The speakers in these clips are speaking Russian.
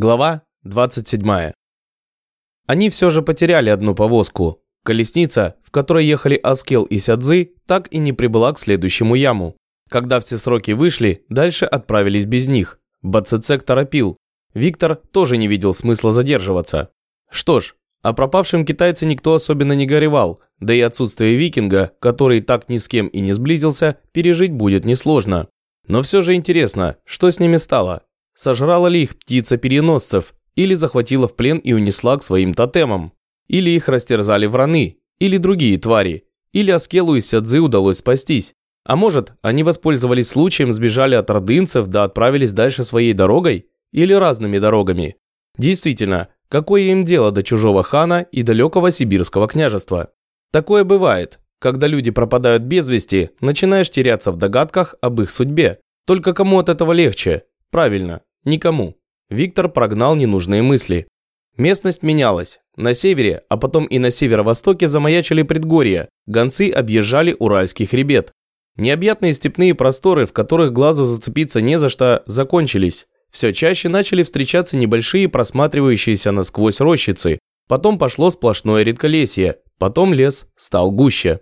Глава 27. Они все же потеряли одну повозку. Колесница, в которой ехали Аскел и Сядзы, так и не прибыла к следующему яму. Когда все сроки вышли, дальше отправились без них. Бацецек торопил. Виктор тоже не видел смысла задерживаться. Что ж, о пропавшем китайце никто особенно не горевал, да и отсутствие викинга, который так ни с кем и не сблизился, пережить будет несложно. Но все же интересно, что с ними стало? Сожрала ли их птица переносцев, или захватила в плен и унесла к своим тотемам? Или их растерзали враны, или другие твари, или Аскелу и Сядзы удалось спастись? А может, они воспользовались случаем, сбежали от родынцев, да отправились дальше своей дорогой? Или разными дорогами? Действительно, какое им дело до чужого хана и далекого сибирского княжества? Такое бывает, когда люди пропадают без вести, начинаешь теряться в догадках об их судьбе. Только кому от этого легче? Правильно, Никому. Виктор прогнал ненужные мысли. Местность менялась. На севере, а потом и на северо-востоке замаячили предгорья. Гонцы объезжали Уральский хребет. Необъятные степные просторы, в которых глазу зацепиться не за что, закончились. Все чаще начали встречаться небольшие просматривающиеся насквозь рощицы. Потом пошло сплошное редколесье. Потом лес стал гуще.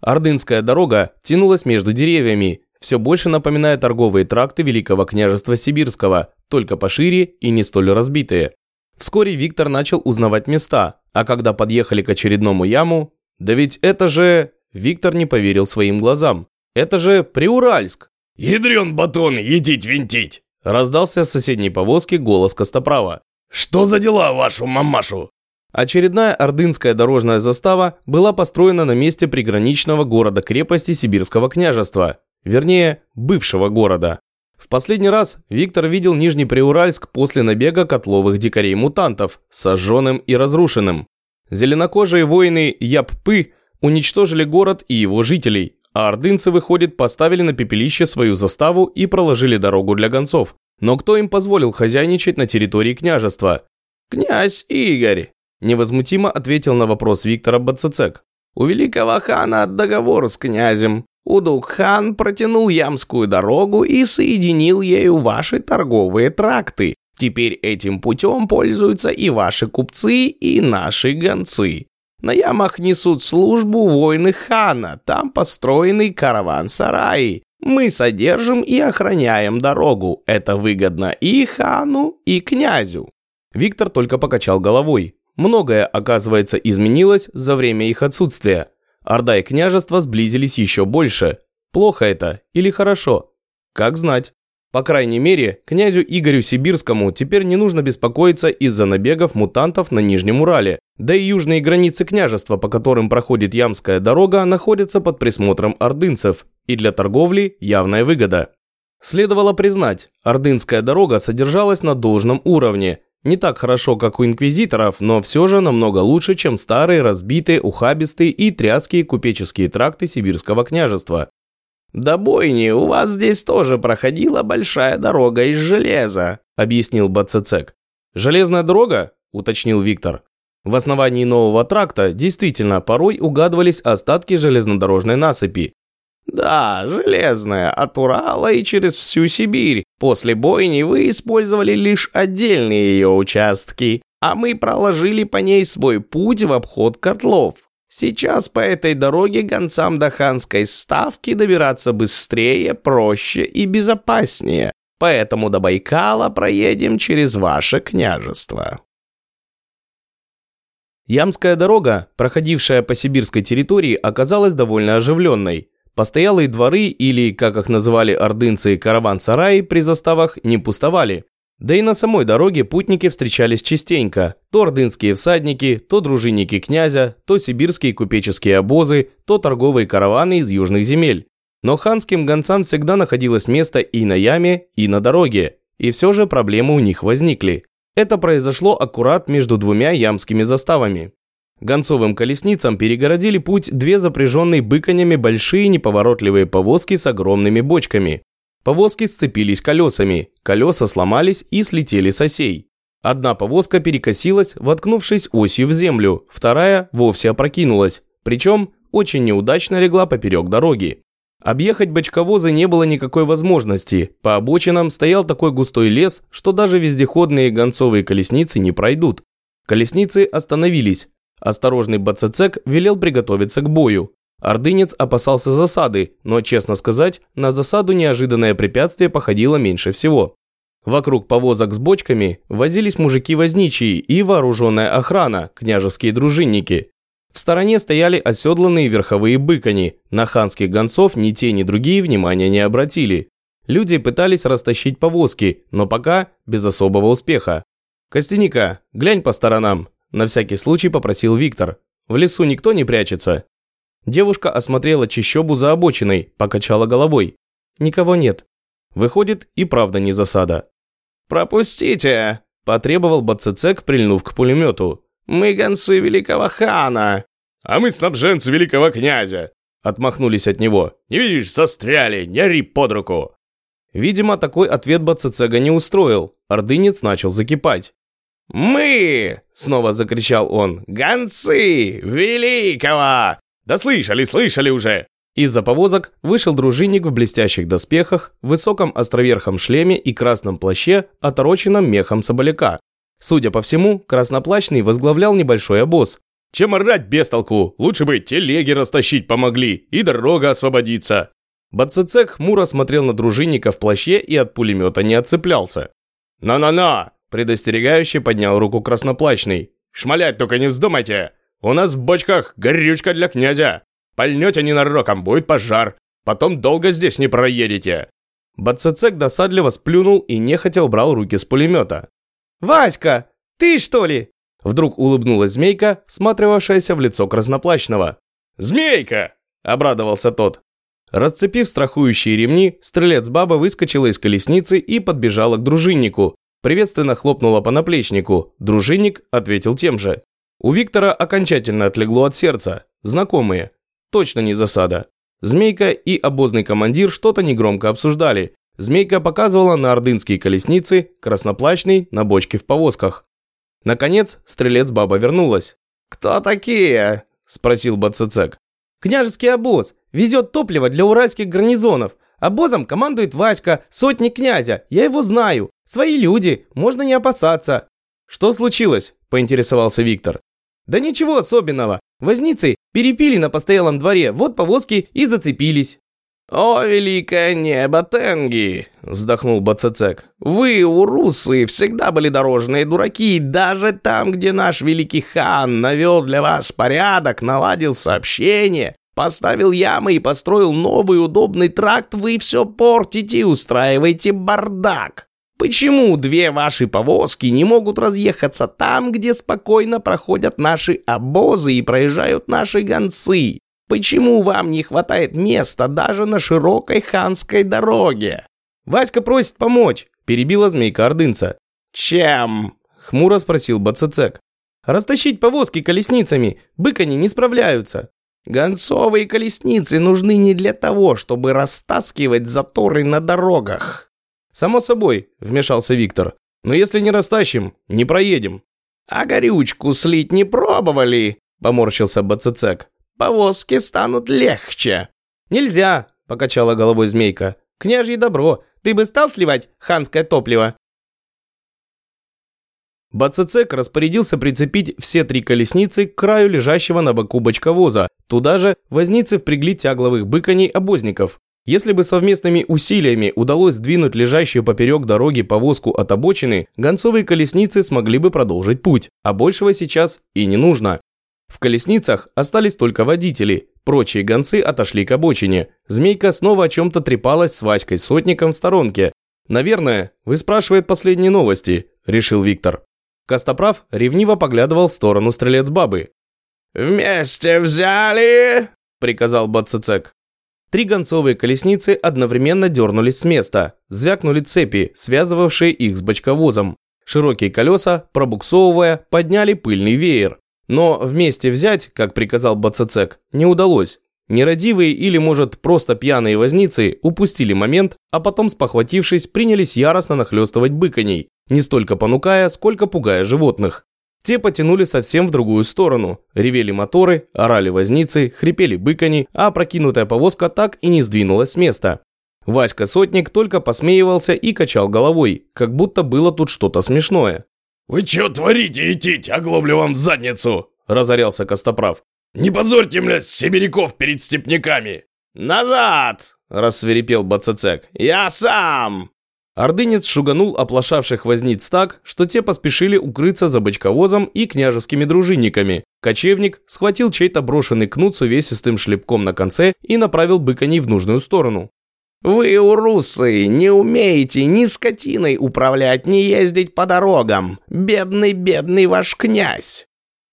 Ордынская дорога тянулась между деревьями, все больше напоминая торговые тракты Великого княжества Сибирского, только пошире и не столь разбитые. Вскоре Виктор начал узнавать места, а когда подъехали к очередному яму, да ведь это же... Виктор не поверил своим глазам. Это же Приуральск. «Ядрен батон, едить-винтить!» Раздался с соседней повозки голос Костоправа. «Что за дела вашу мамашу?» Очередная ордынская дорожная застава была построена на месте приграничного города-крепости Сибирского княжества, вернее, бывшего города. В последний раз Виктор видел Нижний Приуральск после набега котловых дикарей-мутантов, сожженным и разрушенным. Зеленокожие воины Яппы уничтожили город и его жителей, а ордынцы, выходит, поставили на пепелище свою заставу и проложили дорогу для гонцов. Но кто им позволил хозяйничать на территории княжества? «Князь Игорь», – невозмутимо ответил на вопрос Виктора Бацецек. «У великого хана договор с князем. Удук-хан протянул Ямскую дорогу и соединил ею ваши торговые тракты. Теперь этим путем пользуются и ваши купцы, и наши гонцы. На ямах несут службу воины хана, там построенный караван-сарай. Мы содержим и охраняем дорогу. Это выгодно и хану, и князю». Виктор только покачал головой. Многое, оказывается, изменилось за время их отсутствия. Орда и княжество сблизились еще больше. Плохо это или хорошо? Как знать. По крайней мере, князю Игорю Сибирскому теперь не нужно беспокоиться из-за набегов мутантов на Нижнем Урале. Да и южные границы княжества, по которым проходит Ямская дорога, находятся под присмотром ордынцев. И для торговли явная выгода. Следовало признать, ордынская дорога содержалась на должном уровне, не так хорошо, как у инквизиторов, но все же намного лучше, чем старые, разбитые, ухабистые и тряские купеческие тракты сибирского княжества. «До бойни у вас здесь тоже проходила большая дорога из железа», – объяснил Бацецек. «Железная дорога?» – уточнил Виктор. В основании нового тракта действительно порой угадывались остатки железнодорожной насыпи, «Да, железная, от Урала и через всю Сибирь. После бойни вы использовали лишь отдельные ее участки, а мы проложили по ней свой путь в обход котлов. Сейчас по этой дороге гонцам до ханской ставки добираться быстрее, проще и безопаснее. Поэтому до Байкала проедем через ваше княжество». Ямская дорога, проходившая по сибирской территории, оказалась довольно оживленной. Постоялые дворы или, как их называли ордынцы, караван-сараи при заставах не пустовали. Да и на самой дороге путники встречались частенько. То ордынские всадники, то дружинники князя, то сибирские купеческие обозы, то торговые караваны из южных земель. Но ханским гонцам всегда находилось место и на яме, и на дороге. И все же проблемы у них возникли. Это произошло аккурат между двумя ямскими заставами. Гонцовым колесницам перегородили путь две запряженные быканями большие неповоротливые повозки с огромными бочками. Повозки сцепились колесами, колеса сломались и слетели с осей. Одна повозка перекосилась, воткнувшись осью в землю, вторая вовсе опрокинулась, причем очень неудачно легла поперек дороги. Объехать бочковозы не было никакой возможности. По обочинам стоял такой густой лес, что даже вездеходные гонцовые колесницы не пройдут. Колесницы остановились. Осторожный Бацецек велел приготовиться к бою. Ордынец опасался засады, но, честно сказать, на засаду неожиданное препятствие походило меньше всего. Вокруг повозок с бочками возились мужики-возничие и вооруженная охрана, княжеские дружинники. В стороне стояли оседланные верховые быкани, на ханских гонцов ни те, ни другие внимания не обратили. Люди пытались растащить повозки, но пока без особого успеха. «Костяника, глянь по сторонам», – на всякий случай попросил Виктор. «В лесу никто не прячется». Девушка осмотрела чащобу за обочиной, покачала головой. «Никого нет». Выходит, и правда не засада. «Пропустите!» – потребовал Бацецек, прильнув к пулемету. «Мы гонцы великого хана!» «А мы снабженцы великого князя!» Отмахнулись от него. «Не видишь, застряли, не ори под руку!» Видимо, такой ответ Бацецега не устроил. Ордынец начал закипать. «Мы!» — снова закричал он. «Гонцы! Великого!» «Да слышали, слышали уже!» Из-за повозок вышел дружинник в блестящих доспехах, высоком островерхом шлеме и красном плаще, отороченном мехом соболяка. Судя по всему, красноплачный возглавлял небольшой обоз. «Чем орать без толку? Лучше бы телеги растащить помогли, и дорога освободится!» Бацецек хмуро смотрел на дружинника в плаще и от пулемета не отцеплялся. «На-на-на!» – предостерегающе поднял руку красноплачный. «Шмалять только не вздумайте! У нас в бочках горючка для князя! Пальнете ненароком, будет пожар! Потом долго здесь не проедете!» Бацецек досадливо сплюнул и нехотя убрал руки с пулемета. «Васька, ты что ли?» Вдруг улыбнулась змейка, всматривавшаяся в лицо красноплачного. «Змейка!» – обрадовался тот. Расцепив страхующие ремни, стрелец-баба выскочила из колесницы и подбежала к дружиннику. Приветственно хлопнула по наплечнику. Дружинник ответил тем же. У Виктора окончательно отлегло от сердца. Знакомые. Точно не засада. Змейка и обозный командир что-то негромко обсуждали. Змейка показывала на ордынские колесницы, красноплачный на бочке в повозках. Наконец, стрелец-баба вернулась. «Кто такие?» – спросил Бацецек. «Княжеский обоз. Везет топливо для уральских гарнизонов. Обозом командует Васька, сотник князя. Я его знаю. Свои люди, можно не опасаться». «Что случилось?» – поинтересовался Виктор. «Да ничего особенного. Возницы перепили на постоялом дворе, вот повозки и зацепились». «О, великое небо Тенги!» – вздохнул Бацецек. «Вы, урусы, всегда были дорожные дураки, даже там, где наш великий хан навел для вас порядок, наладил сообщение, поставил ямы и построил новый удобный тракт, вы все портите и устраиваете бардак. Почему две ваши повозки не могут разъехаться там, где спокойно проходят наши обозы и проезжают наши гонцы? Почему вам не хватает места даже на широкой ханской дороге? Васька просит помочь, перебила змейка ордынца. Чем? Хмуро спросил Бацецек. Растащить повозки колесницами, быкани не справляются. Гонцовые колесницы нужны не для того, чтобы растаскивать заторы на дорогах. «Само собой», – вмешался Виктор. «Но если не растащим, не проедем». «А горючку слить не пробовали?» – поморщился Бацецек. «Повозки станут легче». «Нельзя», – покачала головой змейка. «Княжье добро, ты бы стал сливать ханское топливо?» Бацецек распорядился прицепить все три колесницы к краю лежащего на боку бочковоза. Туда же возницы впрягли тягловых быконей обозников. Если бы совместными усилиями удалось сдвинуть лежащую поперек дороги повозку от обочины, гонцовые колесницы смогли бы продолжить путь, а большего сейчас и не нужно. В колесницах остались только водители, прочие гонцы отошли к обочине. Змейка снова о чем-то трепалась с Васькой Сотником в сторонке. «Наверное, вы спрашивает последние новости», – решил Виктор. Костоправ ревниво поглядывал в сторону стрелец-бабы. «Вместе взяли!» – приказал Бацецек. Три гонцовые колесницы одновременно дернулись с места, звякнули цепи, связывавшие их с бочковозом. Широкие колеса, пробуксовывая, подняли пыльный веер. Но вместе взять, как приказал Бацецек, не удалось. Нерадивые или, может, просто пьяные возницы упустили момент, а потом, спохватившись, принялись яростно нахлестывать быконей, не столько понукая, сколько пугая животных. Те потянули совсем в другую сторону. Ревели моторы, орали возницы, хрипели быкани, а прокинутая повозка так и не сдвинулась с места. Васька Сотник только посмеивался и качал головой, как будто было тут что-то смешное. «Вы чё творите, идите, оглоблю вам задницу!» – разорялся Костоправ. «Не позорьте, мля, сибиряков перед степняками!» «Назад!» – рассверепел Бацецек. «Я сам!» Ордынец шуганул оплошавших возниц так, что те поспешили укрыться за бочковозом и княжескими дружинниками. Кочевник схватил чей-то брошенный кнут с увесистым шлепком на конце и направил быкани в нужную сторону. «Вы, урусы, не умеете ни скотиной управлять, ни ездить по дорогам. Бедный, бедный ваш князь!»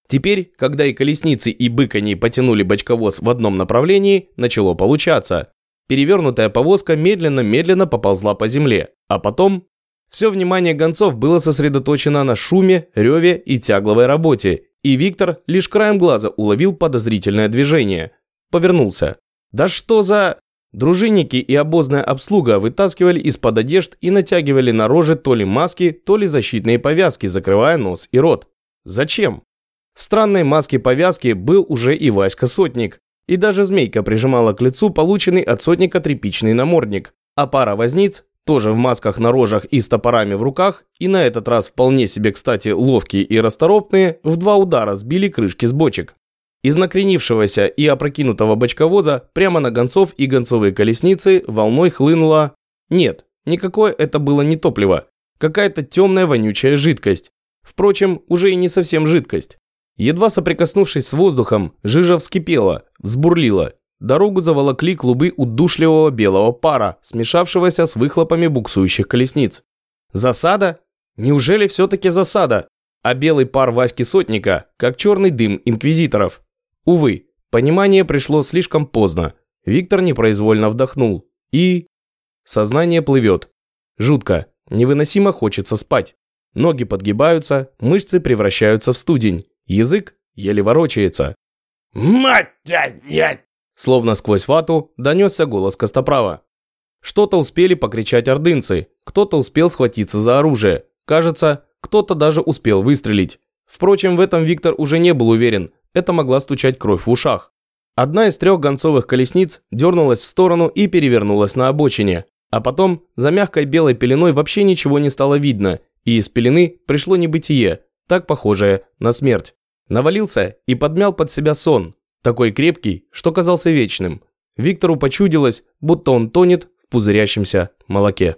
Теперь, когда и колесницы, и быкани потянули бочковоз в одном направлении, начало получаться. Перевернутая повозка медленно-медленно поползла по земле, а потом... Все внимание гонцов было сосредоточено на шуме, реве и тягловой работе, и Виктор лишь краем глаза уловил подозрительное движение. Повернулся. «Да что за...» Дружинники и обозная обслуга вытаскивали из-под одежд и натягивали на рожи то ли маски, то ли защитные повязки, закрывая нос и рот. Зачем? В странной маске повязки был уже и Васька Сотник, и даже змейка прижимала к лицу полученный от сотника тряпичный намордник. А пара возниц, тоже в масках на рожах и с топорами в руках, и на этот раз вполне себе, кстати, ловкие и расторопные, в два удара сбили крышки с бочек. Из накренившегося и опрокинутого бочковоза прямо на гонцов и гонцовые колесницы волной хлынула... Нет, никакое это было не топливо. Какая-то темная вонючая жидкость. Впрочем, уже и не совсем жидкость. Едва соприкоснувшись с воздухом, жижа вскипела, взбурлила. Дорогу заволокли клубы удушливого белого пара, смешавшегося с выхлопами буксующих колесниц. Засада? Неужели все-таки засада? А белый пар Васьки Сотника, как черный дым инквизиторов. Увы, понимание пришло слишком поздно. Виктор непроизвольно вдохнул. И... Сознание плывет. Жутко, невыносимо хочется спать. Ноги подгибаются, мышцы превращаются в студень. Язык еле ворочается. «Мать я!» Словно сквозь вату донесся голос Костоправа. Что-то успели покричать ордынцы, кто-то успел схватиться за оружие. Кажется, кто-то даже успел выстрелить. Впрочем, в этом Виктор уже не был уверен, это могла стучать кровь в ушах. Одна из трех гонцовых колесниц дернулась в сторону и перевернулась на обочине. А потом за мягкой белой пеленой вообще ничего не стало видно, и из пелены пришло небытие, так похожее на смерть. Навалился и подмял под себя сон, такой крепкий, что казался вечным. Виктору почудилось, будто он тонет в пузырящемся молоке.